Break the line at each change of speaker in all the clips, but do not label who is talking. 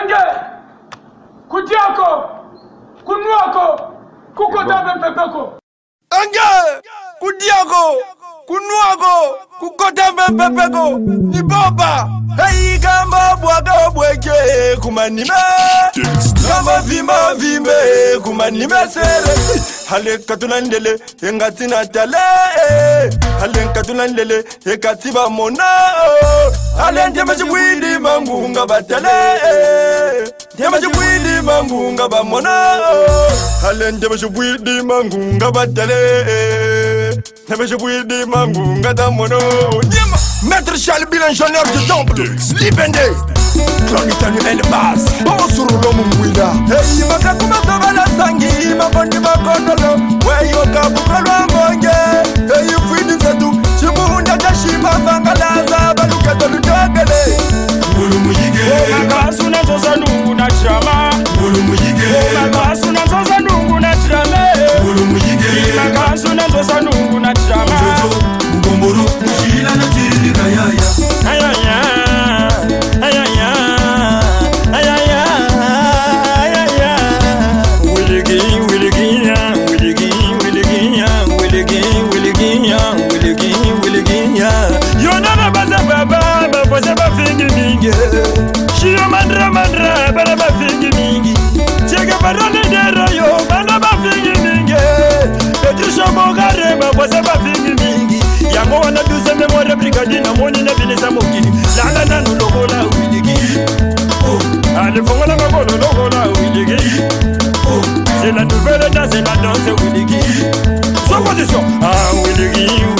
enge kutiako kunuako kukotape mpepeko enge kutiako kunuako kukotape mpepeko ni bomba heyika wakabweke kumanime kamavimavimbe kumanimesele halekatunandele engati na tale e. halekatunandele ekati vamona ale ntema cibwindi mangunga batale e. ntema cibwindi mangunga vamona ale ntema cibwindi mangunga batale e. ntema cibwindi mangunga tamono maître charles bilan jeuneur du temple libende Turn it on your belly vose vafingi mingi shiyo mandra mandra bana vafingi mingi cheke varanenderayo vana vafingi mingi petrishomokarema vose vafingi mingi yango wana duzenemore brigadi namoni nevinisa mokili langa nanu lokola wiligi alifongola makolo lokola wiligi c'est la nouvelle oh. danse la danse wiligi sokozisio ah wiligi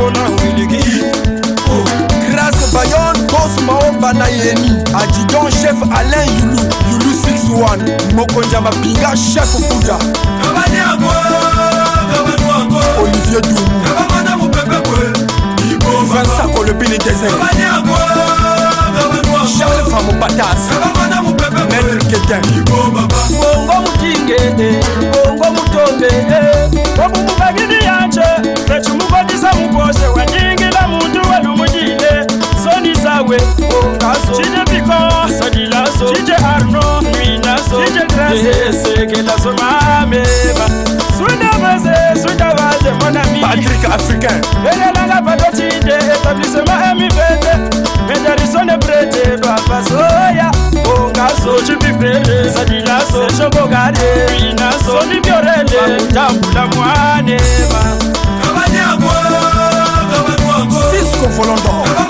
mpona olingi grâce bayon kos maomba na yeni adidon chef alain yulu yulu 61 mokonzi ya mapinga chef buda Patrick African. Ele é langa pra dotinde, pra pisar mais em vende. Vende a lição de prete, pra passoia. O caso de pipele, sa de laço, seja o bogare. Vina só de miorende, pra mudar pra moaneva. Cavalhão, cavalhão, cavalhão, cavalhão. Cisco volontão. Cavalhão,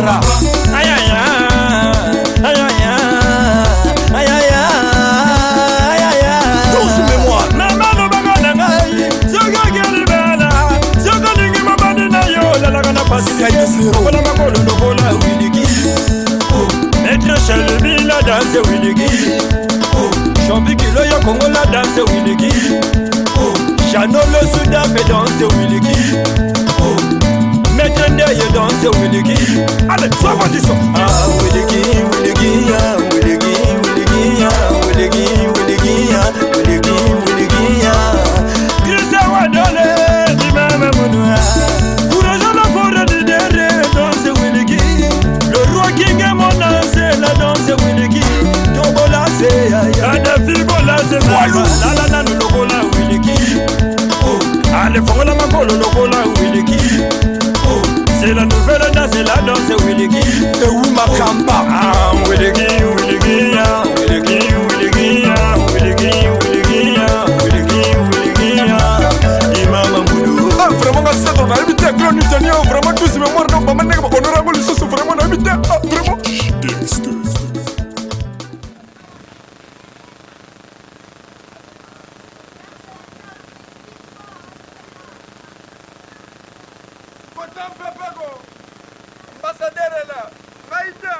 Mara. Ay, ay, ay, ay, ay, ay, ay, ay, ay, ay. Douce mémoire. Nana no baga nangai, zoga gelbala, zoga lingi mabani na yo, la la gana pasi. Saïd Zero. Wala makolo no bola wiliki. Oh, maître Chalbi la danse wiliki. Oh, Jean-Pierre Kilo yo Congo la danse wiliki. Chano oh, le Soudan fait danse wiliki. Metende ye danse Wiligi Allez, sois position Ah Wiligi, Wiligi, ah Wiligi, Wiligi, ah Wiligi, Wiligi, ah Wiligi, Wiligi, ah Krise wa dole, rimeme mounoua Courage la forêt de derrière, danse Wiligi Le roi king est mon danse, la danse Wiligi Tombo la se, ya la Kadefi bo se, walou La la la, no logo oh. la Wiligi Allez, fongo la makolo, logo la Wiligi c'est la nouvelle danse, c'est la danse, Willy Guy. Et où ma ah, campagne? Ah, Willy Guy, Willy Guy, ah. kotan pepeko ambasadere la ngai te